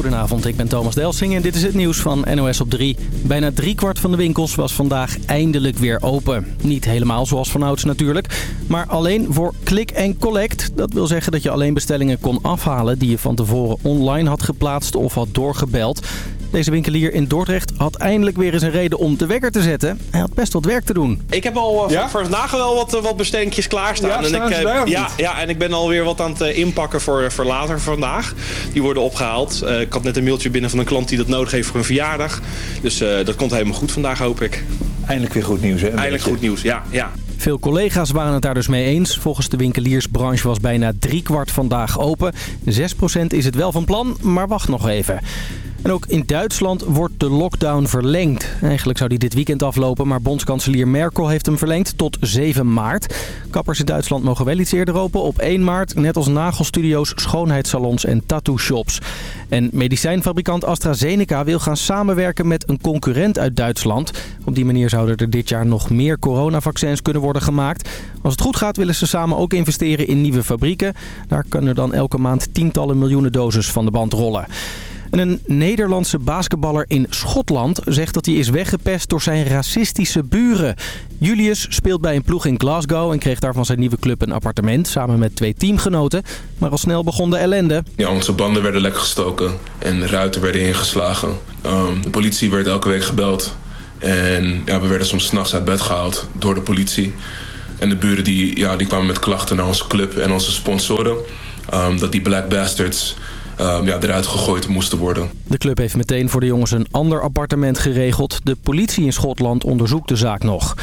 Goedenavond, ik ben Thomas Delsing en dit is het nieuws van NOS op 3. Bijna driekwart van de winkels was vandaag eindelijk weer open. Niet helemaal zoals vanouds natuurlijk, maar alleen voor click en collect. Dat wil zeggen dat je alleen bestellingen kon afhalen die je van tevoren online had geplaatst of had doorgebeld. Deze winkelier in Dordrecht had eindelijk weer eens een reden om de wekker te zetten. Hij had best wat werk te doen. Ik heb al uh, Ja? voor vandaag wel wat, uh, wat bestellingjes klaarstaan. Ja, en staan ik, ze eh, ja, ja, en ik ben alweer wat aan het eh, inpakken voor, voor later vandaag. Die worden opgehaald. Eh, ik had net een mailtje binnen van een klant die dat nodig heeft voor een verjaardag. Dus eh, dat komt helemaal goed vandaag, hoop ik. Eindelijk weer goed nieuws, hè? Eindelijk goed nieuws, ja. ja. Veel collega's waren het daar dus mee eens. Volgens de winkeliersbranche was bijna driekwart vandaag open. 6% is het wel van plan, maar wacht nog even. En ook in Duitsland wordt de lockdown verlengd. Eigenlijk zou die dit weekend aflopen, maar bondskanselier Merkel heeft hem verlengd tot 7 maart. Kappers in Duitsland mogen wel iets eerder open op 1 maart, net als nagelstudio's, schoonheidssalons en tattoo-shops. En medicijnfabrikant AstraZeneca wil gaan samenwerken met een concurrent uit Duitsland. Op die manier zouden er dit jaar nog meer coronavaccins kunnen worden gemaakt. Als het goed gaat willen ze samen ook investeren in nieuwe fabrieken. Daar kunnen dan elke maand tientallen miljoenen doses van de band rollen. En een Nederlandse basketballer in Schotland zegt dat hij is weggepest door zijn racistische buren. Julius speelt bij een ploeg in Glasgow en kreeg daar van zijn nieuwe club een appartement samen met twee teamgenoten. Maar al snel begon de ellende. Ja, onze banden werden lek gestoken en ruiten werden ingeslagen. Um, de politie werd elke week gebeld. En ja, we werden soms s'nachts uit bed gehaald door de politie. En de buren die, ja, die kwamen met klachten naar onze club en onze sponsoren. Um, dat die Black Bastards um, ja, eruit gegooid moesten worden. De club heeft meteen voor de jongens een ander appartement geregeld. De politie in Schotland onderzoekt de zaak nog.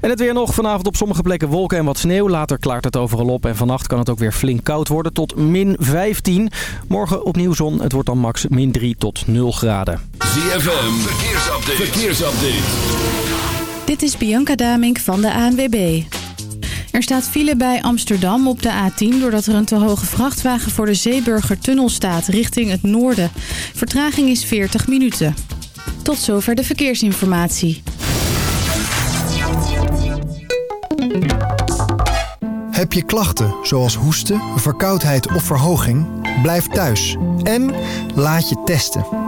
En het weer nog. Vanavond op sommige plekken wolken en wat sneeuw. Later klaart het overal op. En vannacht kan het ook weer flink koud worden tot min 15. Morgen opnieuw zon. Het wordt dan max min 3 tot 0 graden. ZFM, verkeersupdate. verkeersupdate. Dit is Bianca Damink van de ANWB. Er staat file bij Amsterdam op de A10 doordat er een te hoge vrachtwagen voor de Zeeburgertunnel staat richting het noorden. Vertraging is 40 minuten. Tot zover de verkeersinformatie. Heb je klachten zoals hoesten, verkoudheid of verhoging? Blijf thuis en laat je testen.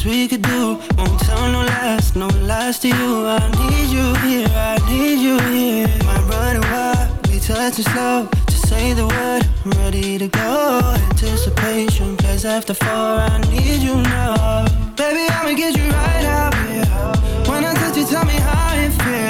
Things we could do. Won't tell no lies, no lies to you. I need you here, I need you here. Might run a while, we touching slow. Just say the word, I'm ready to go. Anticipation, plays after four. I need you now, baby. I'ma get you right out here. When I touch you, tell me how it feels.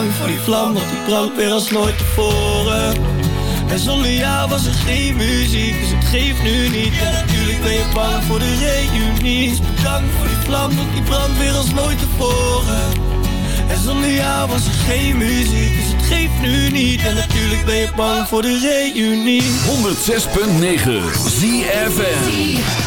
Bedankt voor die vlam, want die brandt weer als nooit tevoren. En zonder jou was er geen muziek, dus het geeft nu niet. En natuurlijk ben je bang voor de reunie. Bedankt voor die vlam, want die brandt weer als nooit tevoren. En zonder jou was er geen muziek, dus het geeft nu niet. En natuurlijk ben je bang voor de reunie. 106.9 ZFM.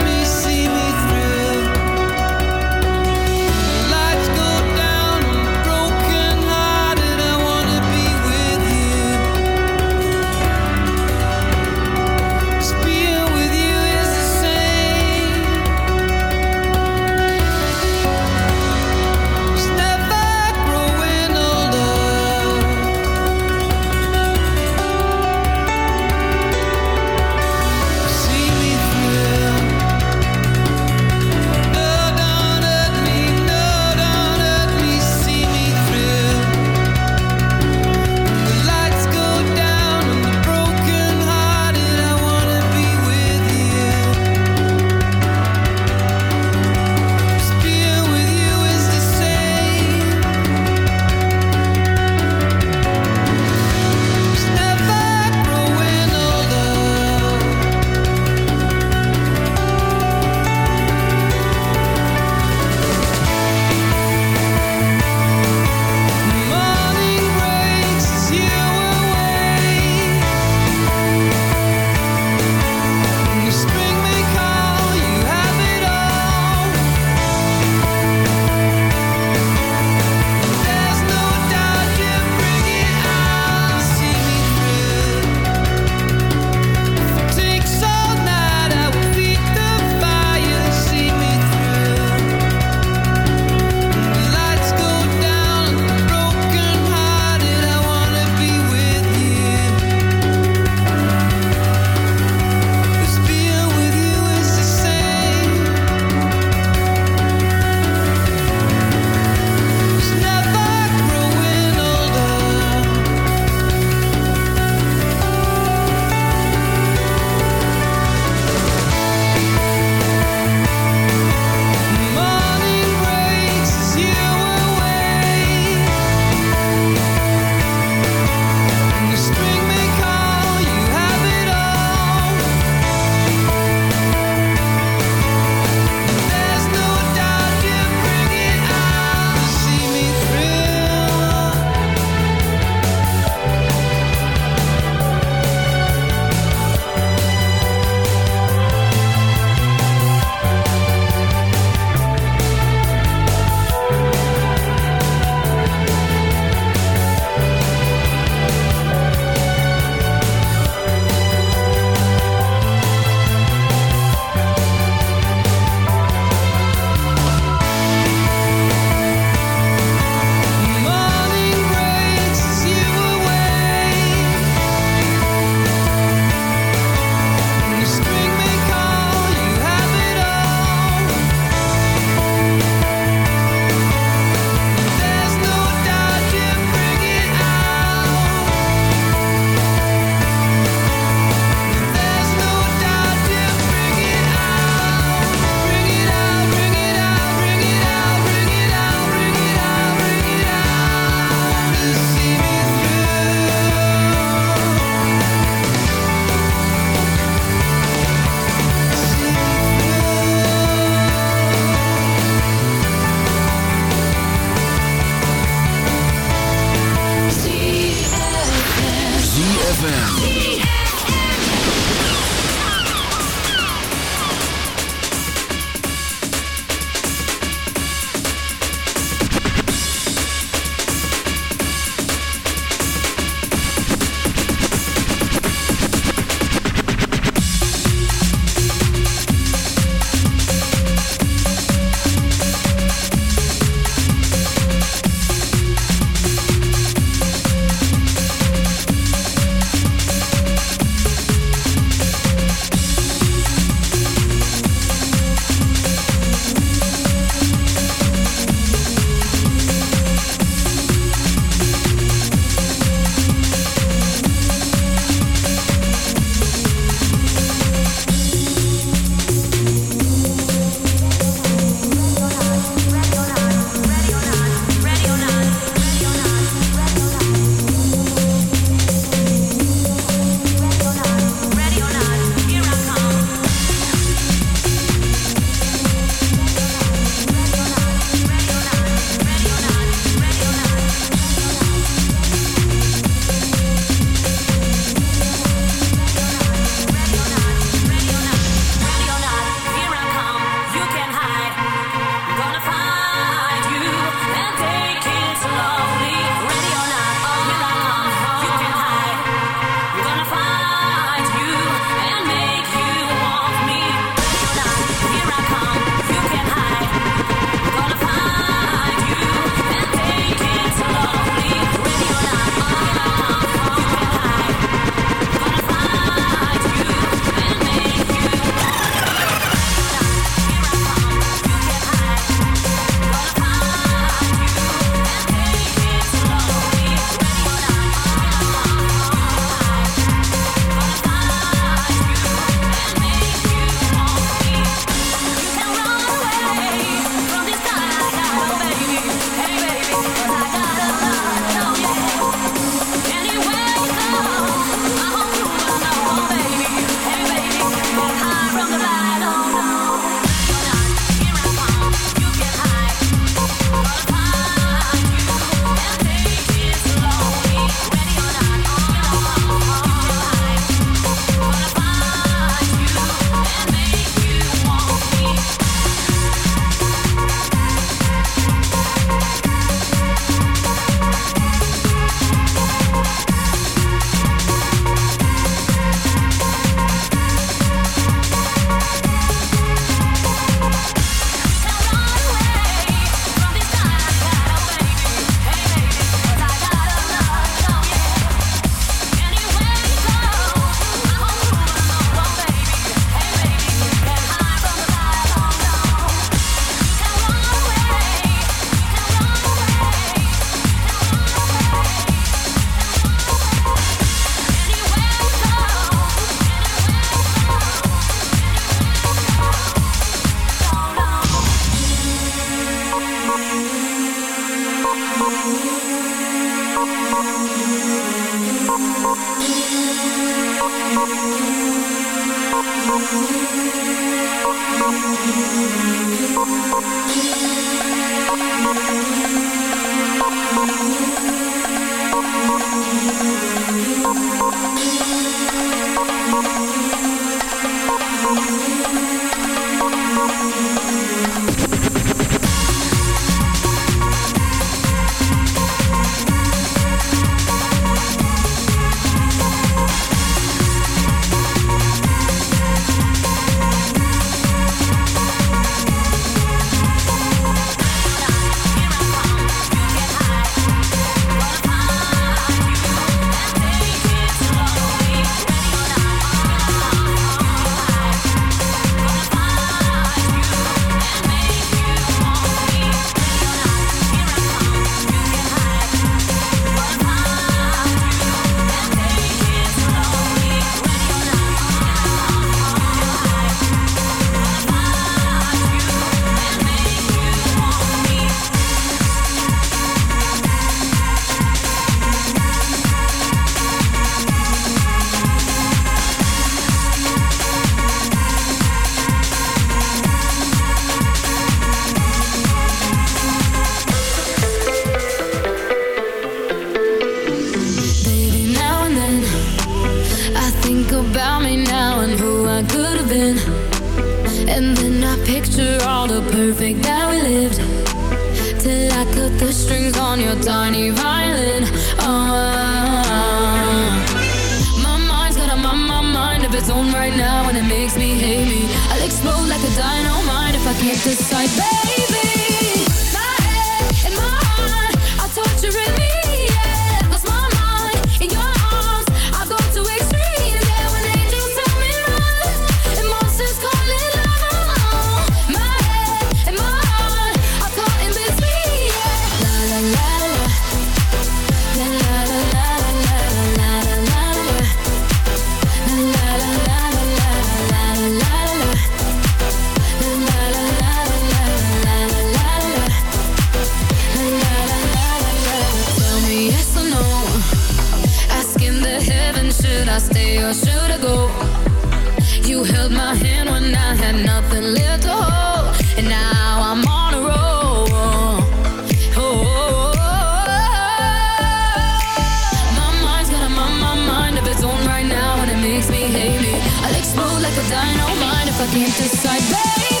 Like a dynamite if I can't decide, baby.